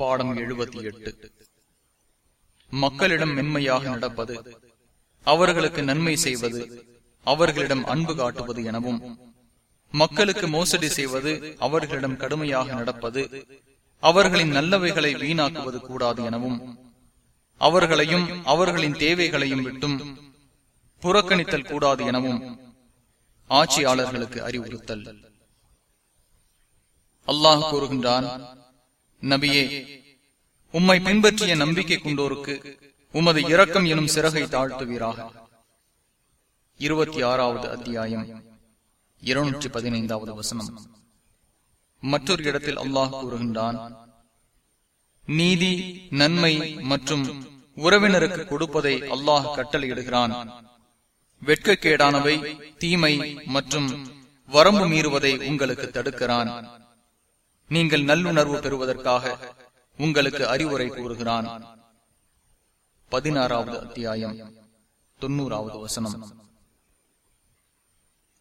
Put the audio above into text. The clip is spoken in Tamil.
பாடம் எழுபத்தி எட்டு. மக்களிடம் மென்மையாக நடப்பது அவர்களுக்கு நன்மை செய்வது அவர்களிடம் அன்பு காட்டுவது எனவும் மக்களுக்கு மோசடி செய்வது அவர்களிடம் கடுமையாக நடப்பது அவர்களின் நல்லவைகளை வீணாக்குவது கூடாது எனவும் அவர்களையும் அவர்களின் தேவைகளையும் விட்டும் புறக்கணித்தல் கூடாது எனவும் ஆட்சியாளர்களுக்கு அறிவுறுத்தல். அல்லாஹ் கூறுகின்றான் நபியே உம்மை பின்பற்றிய நம்பிக்கை கொண்டோருக்கு உமது இரக்கம் எனும் சிறகை தாழ்த்துவீராக. இருபத்தி ஆறாவது அத்தியாயம் இருநூற்றி பதினைந்தாவது வசனம். மற்றொரு இடத்தில் அல்லாஹ் கூறுகின்றான் நீதி நன்மை மற்றும் உறவினருக்கு கொடுப்பதை அல்லாஹ் கட்டளையிடுகிறான். வெட்கக்கேடானவை தீமை மற்றும் வரம்பு மீறுவதை உங்களுக்கு தடுக்கிறான். நீங்கள் நல்லுணர்வு பெறுவதற்காக உங்களுக்கு அறிவுரை கூறுகிறான். பதினாறாவது அத்தியாயம். தொன்னூறாவது வசனம்.